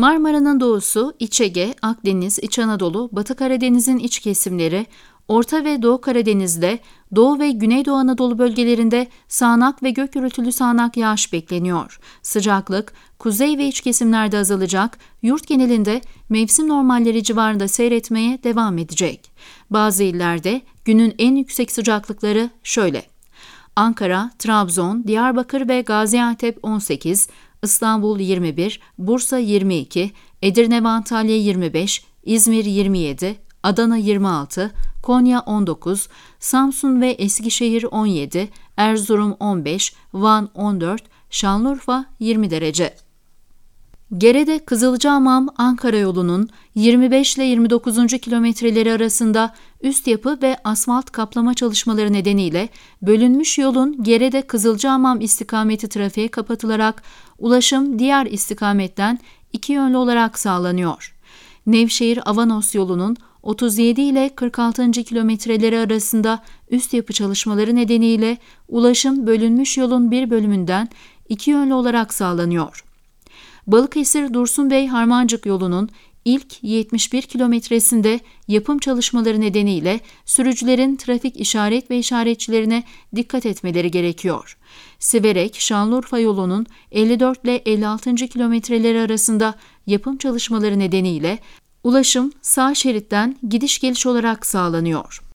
Marmara'nın doğusu, İç Ege, Akdeniz, İç Anadolu, Batı Karadeniz'in iç kesimleri, Orta ve Doğu Karadeniz'de, Doğu ve Güneydoğu Anadolu bölgelerinde sağanak ve gök gürültülü sağanak yağış bekleniyor. Sıcaklık kuzey ve iç kesimlerde azalacak, yurt genelinde mevsim normalleri civarında seyretmeye devam edecek. Bazı illerde günün en yüksek sıcaklıkları şöyle. Ankara, Trabzon, Diyarbakır ve Gaziantep 18, İstanbul 21, Bursa 22, Edirne ve Antalya 25, İzmir 27, Adana 26, Konya 19, Samsun ve Eskişehir 17, Erzurum 15, Van 14, Şanlıurfa 20 derece. Gerede Kızılcahamam Ankara yolunun 25 ile 29. kilometreleri arasında üst yapı ve asfalt kaplama çalışmaları nedeniyle bölünmüş yolun Gerede Kızılcahamam istikameti trafiğe kapatılarak ulaşım diğer istikametten iki yönlü olarak sağlanıyor. Nevşehir Avanos yolunun 37 ile 46. kilometreleri arasında üst yapı çalışmaları nedeniyle ulaşım bölünmüş yolun bir bölümünden iki yönlü olarak sağlanıyor. Balıkesir Dursun Bey Harmancık yolunun ilk 71 kilometresinde yapım çalışmaları nedeniyle sürücülerin trafik işaret ve işaretçilerine dikkat etmeleri gerekiyor. Siverek Şanlıurfa yolunun 54 ile 56. kilometreleri arasında yapım çalışmaları nedeniyle ulaşım sağ şeritten gidiş geliş olarak sağlanıyor.